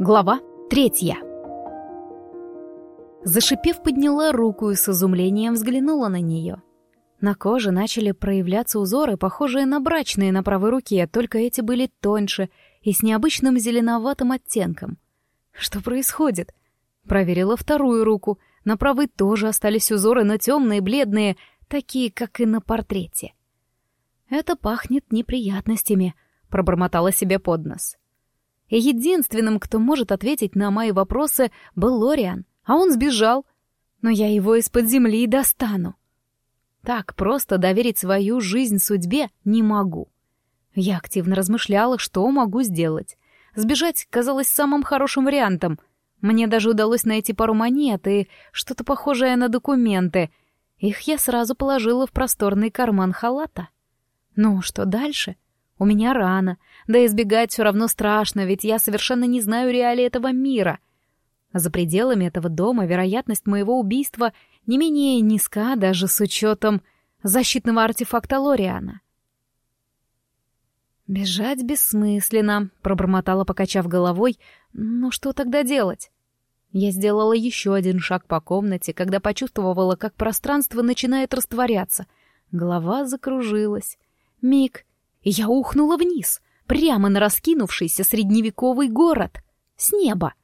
Глава третья. Зашипев, подняла руку и с изумлением взглянула на нее. На коже начали проявляться узоры, похожие на брачные на правой руке, только эти были тоньше и с необычным зеленоватым оттенком. Что происходит? Проверила вторую руку. На правой тоже остались узоры, но темные, бледные, такие, как и на портрете. «Это пахнет неприятностями», — пробормотала себе под нос. И единственным, кто может ответить на мои вопросы, был Лориан, а он сбежал. Но я его из-под земли достану. Так просто доверить свою жизнь судьбе не могу. Я активно размышляла, что могу сделать. Сбежать казалось самым хорошим вариантом. Мне даже удалось найти пару монет и что-то похожее на документы. Их я сразу положила в просторный карман халата. Ну, что дальше? У меня рана, да избегать все равно страшно, ведь я совершенно не знаю реалии этого мира. За пределами этого дома вероятность моего убийства не менее низка даже с учетом защитного артефакта Лориана. «Бежать бессмысленно», — пробормотала, покачав головой. «Ну что тогда делать?» Я сделала еще один шаг по комнате, когда почувствовала, как пространство начинает растворяться. Голова закружилась. Миг, и я ухнула вниз, прямо на раскинувшийся средневековый город. С неба.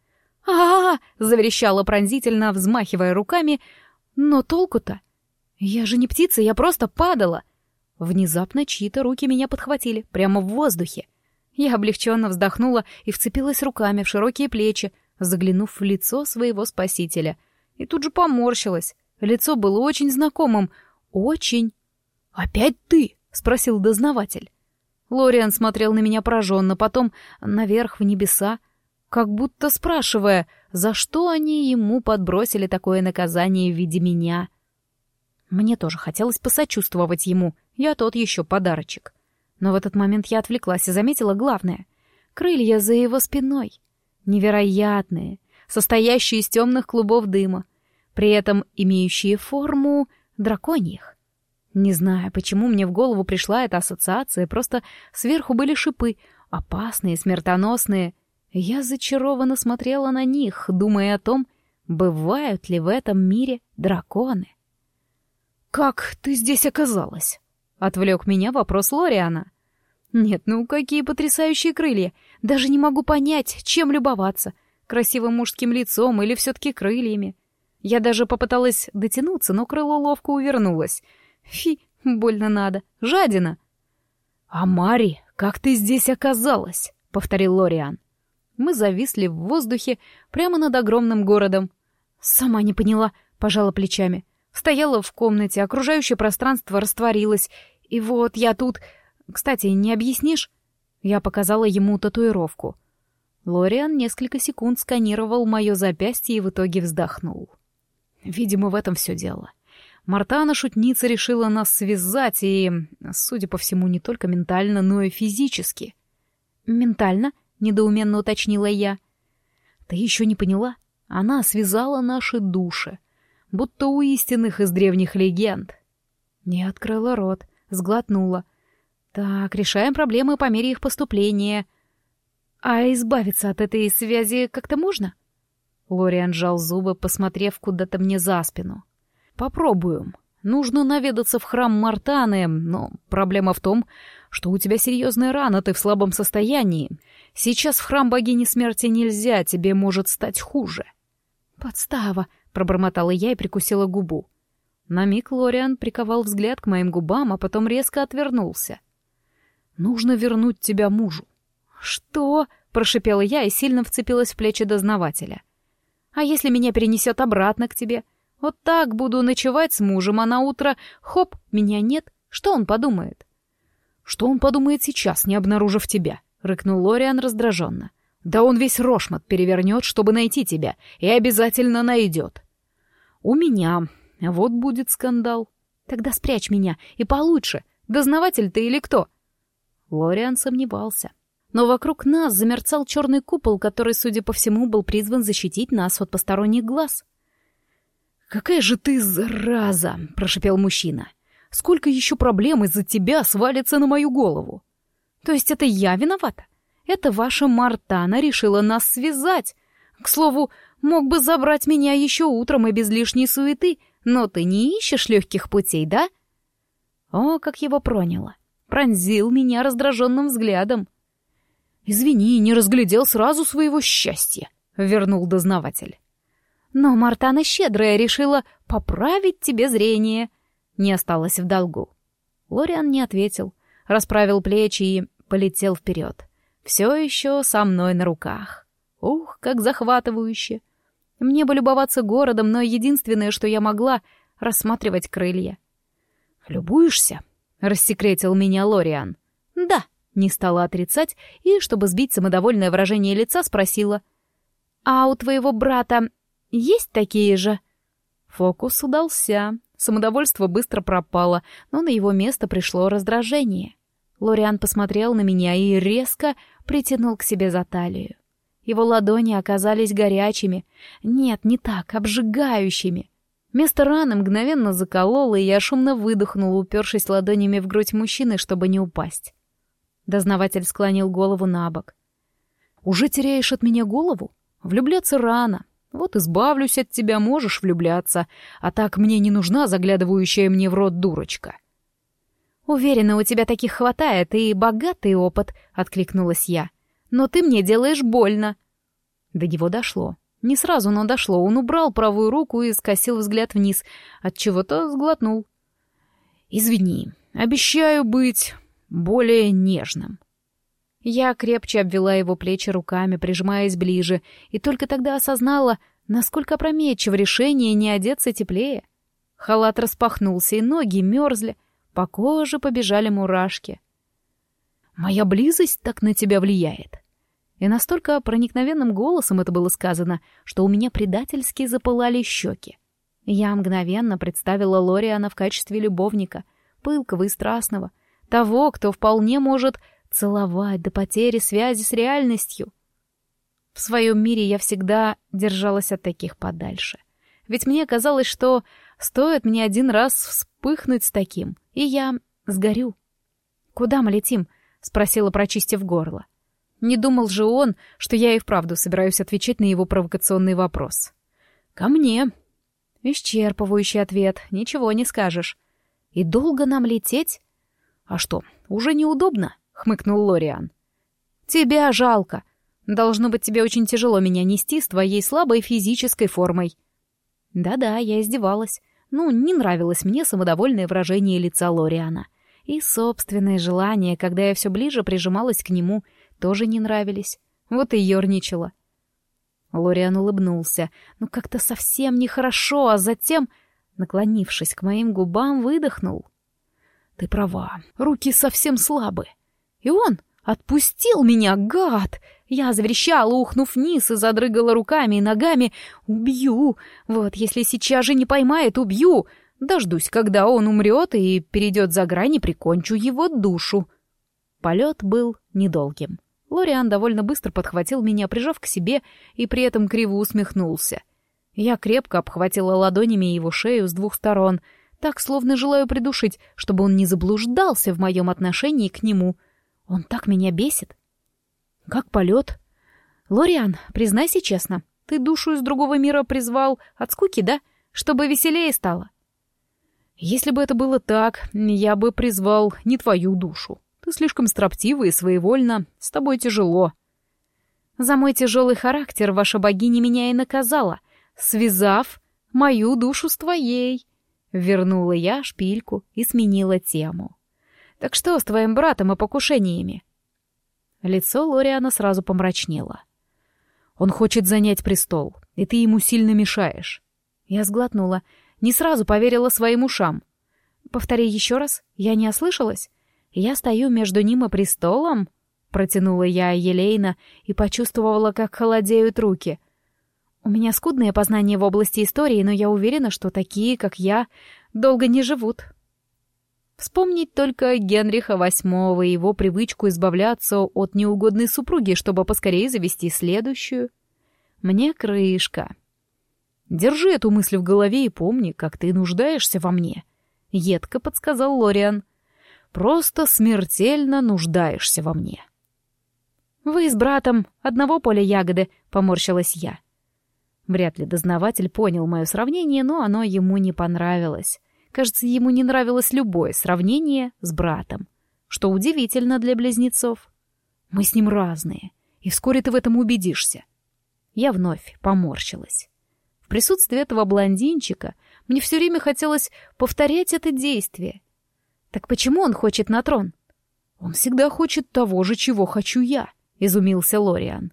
а а, -а заверещала пронзительно, взмахивая руками. Но толку-то? Я же не птица, я просто падала. Внезапно чьи-то руки меня подхватили, прямо в воздухе. Я облегченно вздохнула и вцепилась руками в широкие плечи, заглянув в лицо своего спасителя. И тут же поморщилась. Лицо было очень знакомым. Очень. «Опять ты?» — спросил дознаватель. Лориан смотрел на меня пораженно, потом наверх в небеса, как будто спрашивая, за что они ему подбросили такое наказание в виде меня. Мне тоже хотелось посочувствовать ему, я тот еще подарочек. Но в этот момент я отвлеклась и заметила главное — крылья за его спиной. Невероятные, состоящие из темных клубов дыма, при этом имеющие форму драконьих. Не знаю, почему мне в голову пришла эта ассоциация, просто сверху были шипы, опасные, смертоносные. Я зачарованно смотрела на них, думая о том, бывают ли в этом мире драконы. «Как ты здесь оказалась?» — отвлек меня вопрос Лориана. «Нет, ну какие потрясающие крылья! Даже не могу понять, чем любоваться, красивым мужским лицом или все-таки крыльями. Я даже попыталась дотянуться, но крыло ловко увернулось — Фи, больно надо. Жадина. А Мари, как ты здесь оказалась? повторил Лориан. Мы зависли в воздухе прямо над огромным городом. Сама не поняла, пожала плечами. Стояла в комнате, окружающее пространство растворилось. И вот я тут... Кстати, не объяснишь? Я показала ему татуировку. Лориан несколько секунд сканировал мое запястье и в итоге вздохнул. Видимо, в этом все дело. Мартана-шутница решила нас связать и, судя по всему, не только ментально, но и физически. «Ментально?» — недоуменно уточнила я. «Ты еще не поняла? Она связала наши души, будто у истинных из древних легенд». Не открыла рот, сглотнула. «Так, решаем проблемы по мере их поступления. А избавиться от этой связи как-то можно?» Лориан сжал зубы, посмотрев куда-то мне за спину. Попробуем. Нужно наведаться в храм Мартаны, но проблема в том, что у тебя серьезная рана, ты в слабом состоянии. Сейчас в храм богини смерти нельзя, тебе может стать хуже. Подстава, пробормотала я и прикусила губу. На миг Лориан приковал взгляд к моим губам, а потом резко отвернулся. Нужно вернуть тебя мужу. Что? прошипела я и сильно вцепилась в плечи дознавателя. А если меня перенесет обратно к тебе? — вот так буду ночевать с мужем, а на утро хоп, меня нет. Что он подумает? Что он подумает сейчас, не обнаружив тебя? рыкнул Лориан раздраженно. Да он весь Рошмат перевернет, чтобы найти тебя, и обязательно найдет. У меня. Вот будет скандал. Тогда спрячь меня, и получше. Дознаватель ты или кто? Лориан сомневался. Но вокруг нас замерцал черный купол, который, судя по всему, был призван защитить нас от посторонних глаз. «Какая же ты зараза!» — прошепел мужчина. «Сколько еще проблем из-за тебя свалится на мою голову?» «То есть это я виновата? Это ваша Мартана решила нас связать. К слову, мог бы забрать меня еще утром и без лишней суеты, но ты не ищешь легких путей, да? О, как его проняло. Пронзил меня раздраженным взглядом. «Извини, не разглядел сразу своего счастья», — вернул дознаватель. «Но Мартана щедрая решила поправить тебе зрение», — не осталось в долгу. Лориан не ответил, расправил плечи и полетел вперед. Все еще со мной на руках. Ух, как захватывающе! Мне бы любоваться городом, но единственное, что я могла — рассматривать крылья. «Любуешься?» — рассекретил меня Лориан. «Да», — не стала отрицать, и, чтобы сбить самодовольное выражение лица, спросила. «А у твоего брата есть такие же?» Фокус удался. Самодовольство быстро пропало, но на его место пришло раздражение. Лориан посмотрел на меня и резко притянул к себе за талию. Его ладони оказались горячими. Нет, не так, обжигающими. Место раны мгновенно закололо, и я шумно выдохнула, упершись ладонями в грудь мужчины, чтобы не упасть. Дознаватель склонил голову на бок. «Уже теряешь от меня голову? Влюбляться рано. Вот избавлюсь от тебя, можешь влюбляться, а так мне не нужна заглядывающая мне в рот дурочка». «Уверена, у тебя таких хватает, и богатый опыт», — откликнулась я. «Но ты мне делаешь больно». До него дошло. Не сразу, но дошло. Он убрал правую руку и скосил взгляд вниз, от чего то сглотнул. «Извини, обещаю быть более нежным». Я крепче обвела его плечи руками, прижимаясь ближе, и только тогда осознала, насколько опрометчиво решение не одеться теплее. Халат распахнулся, и ноги мерзли, по коже побежали мурашки. «Моя близость так на тебя влияет». И настолько проникновенным голосом это было сказано, что у меня предательски запылали щеки. Я мгновенно представила Лориана в качестве любовника, пылкого и страстного, того, кто вполне может целовать до потери связи с реальностью. В своем мире я всегда держалась от таких подальше. Ведь мне казалось, что стоит мне один раз вспыхнуть с таким, и я сгорю. «Куда мы летим?» — спросила, прочистив горло. Не думал же он, что я и вправду собираюсь отвечать на его провокационный вопрос. «Ко мне». Исчерпывающий ответ, ничего не скажешь. «И долго нам лететь?» «А что, уже неудобно?» — хмыкнул Лориан. «Тебя жалко. Должно быть, тебе очень тяжело меня нести с твоей слабой физической формой». Да-да, я издевалась. Ну, не нравилось мне самодовольное выражение лица Лориана. И собственные желания, когда я все ближе прижималась к нему, тоже не нравились. Вот и ерничала. Лориан улыбнулся, ну как-то совсем нехорошо, а затем, наклонившись к моим губам, выдохнул. «Ты права, руки совсем слабы». И он отпустил меня, гад! Я заверещала, ухнув вниз и задрыгала руками и ногами. «Убью! Вот, если сейчас же не поймает, убью! Дождусь, когда он умрет и перейдет за грань и прикончу его душу!» Полет был недолгим. Лориан довольно быстро подхватил меня, прижав к себе, и при этом криво усмехнулся. Я крепко обхватила ладонями его шею с двух сторон, так, словно желаю придушить, чтобы он не заблуждался в моем отношении к нему. Он так меня бесит. Как полет? Лориан, признайся честно, ты душу из другого мира призвал от скуки, да? Чтобы веселее стало. Если бы это было так, я бы призвал не твою душу. Ты слишком строптива и своевольна, с тобой тяжело. За мой тяжелый характер ваша богиня меня и наказала, связав мою душу с твоей. Вернула я шпильку и сменила тему. Так что с твоим братом и покушениями? Лицо Лориана сразу помрачнело. «Он хочет занять престол, и ты ему сильно мешаешь». Я сглотнула, не сразу поверила своим ушам. «Повтори еще раз, я не ослышалась? Я стою между ним и престолом?» Протянула я елейно и почувствовала, как холодеют руки. «У меня скудное познание в области истории, но я уверена, что такие, как я, долго не живут». Вспомнить только Генриха VIII и его привычку избавляться от неугодной супруги, чтобы поскорее завести следующую. Мне крышка. Держи эту мысль в голове и помни, как ты нуждаешься во мне. Едко подсказал Лориан. Просто смертельно нуждаешься во мне. «Вы с братом одного поля ягоды», — поморщилась я. Вряд ли дознаватель понял мое сравнение, но оно ему не понравилось. Кажется, ему не нравилось любое сравнение с братом, что удивительно для близнецов. Мы с ним разные, и вскоре ты в этом убедишься. Я вновь поморщилась. В присутствии этого блондинчика мне все время хотелось повторять это действие. Так почему он хочет на трон? Он всегда хочет того же, чего хочу я, изумился Лориан.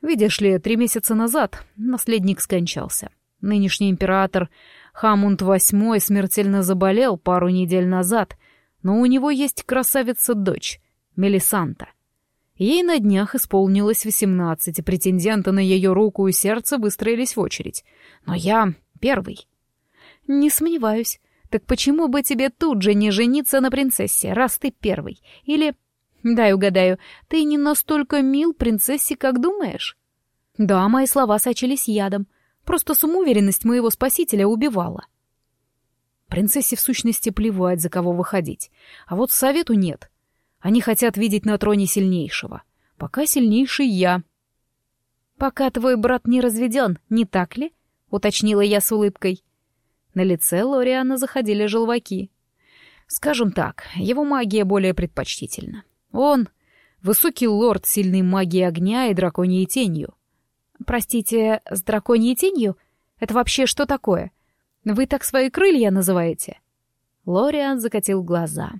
Видишь ли, три месяца назад наследник скончался. Нынешний император Хамунд VIII смертельно заболел пару недель назад, но у него есть красавица-дочь, Мелисанта. Ей на днях исполнилось восемнадцать, и претенденты на ее руку и сердце выстроились в очередь. Но я первый. Не сомневаюсь. Так почему бы тебе тут же не жениться на принцессе, раз ты первый? Или... Дай угадаю, ты не настолько мил принцессе, как думаешь? Да, мои слова сочились ядом. Просто самоуверенность моего спасителя убивала. Принцессе в сущности плевать, за кого выходить. А вот совету нет. Они хотят видеть на троне сильнейшего. Пока сильнейший я. «Пока твой брат не разведен, не так ли?» — уточнила я с улыбкой. На лице Лориана заходили желваки. Скажем так, его магия более предпочтительна. Он — высокий лорд сильной магии огня и драконьей тенью. Простите, с драконьей тенью? Это вообще что такое? Вы так свои крылья называете? Лориан закатил глаза.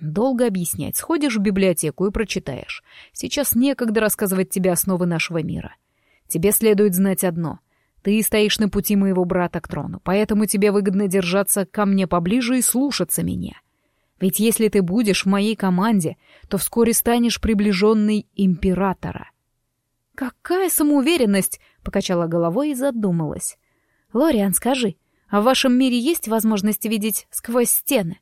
Долго объяснять. Сходишь в библиотеку и прочитаешь. Сейчас некогда рассказывать тебе основы нашего мира. Тебе следует знать одно. Ты стоишь на пути моего брата к трону, поэтому тебе выгодно держаться ко мне поближе и слушаться меня. Ведь если ты будешь в моей команде, то вскоре станешь приближенной императора. «Какая самоуверенность!» — покачала головой и задумалась. «Лориан, скажи, а в вашем мире есть возможность видеть сквозь стены?»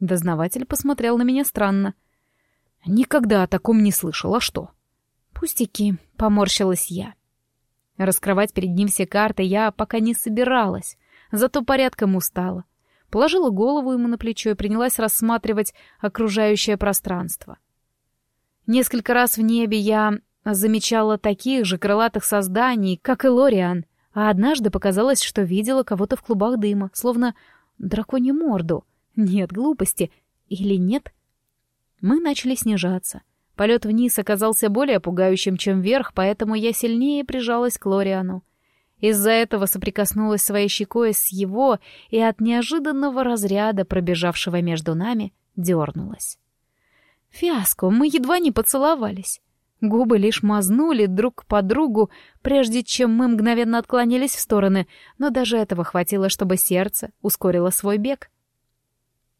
Дознаватель посмотрел на меня странно. «Никогда о таком не слышал, а что?» «Пустяки», — поморщилась я. Раскрывать перед ним все карты я пока не собиралась, зато порядком устала. Положила голову ему на плечо и принялась рассматривать окружающее пространство. Несколько раз в небе я замечала таких же крылатых созданий, как и Лориан, а однажды показалось, что видела кого-то в клубах дыма, словно драконью морду. Нет глупости. Или нет? Мы начали снижаться. Полет вниз оказался более пугающим, чем вверх, поэтому я сильнее прижалась к Лориану. Из-за этого соприкоснулась своей щекой с его и от неожиданного разряда, пробежавшего между нами, дернулась. Фиаско, мы едва не поцеловались. Губы лишь мазнули друг по другу, прежде чем мы мгновенно отклонились в стороны, но даже этого хватило, чтобы сердце ускорило свой бег.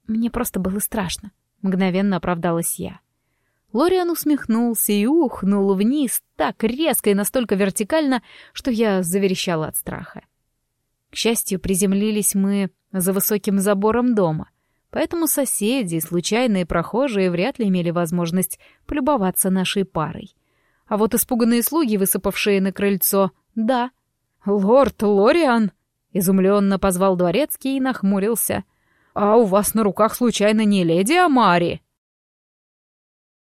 Мне просто было страшно, мгновенно оправдалась я. Лориан усмехнулся и ухнул вниз так резко и настолько вертикально, что я заверещала от страха. К счастью, приземлились мы за высоким забором дома — поэтому соседи и случайные прохожие вряд ли имели возможность полюбоваться нашей парой. А вот испуганные слуги, высыпавшие на крыльцо, да. «Лорд Лориан!» — изумленно позвал дворецкий и нахмурился. «А у вас на руках случайно не леди Амари?»